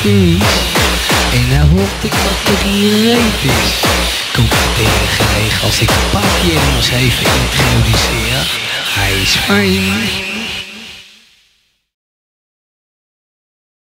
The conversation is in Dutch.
vies. En nou hoop ik dat er hier reet is. Komt het tegen gelegen als ik een pakje hem ons even introduceer. Hij is fijn.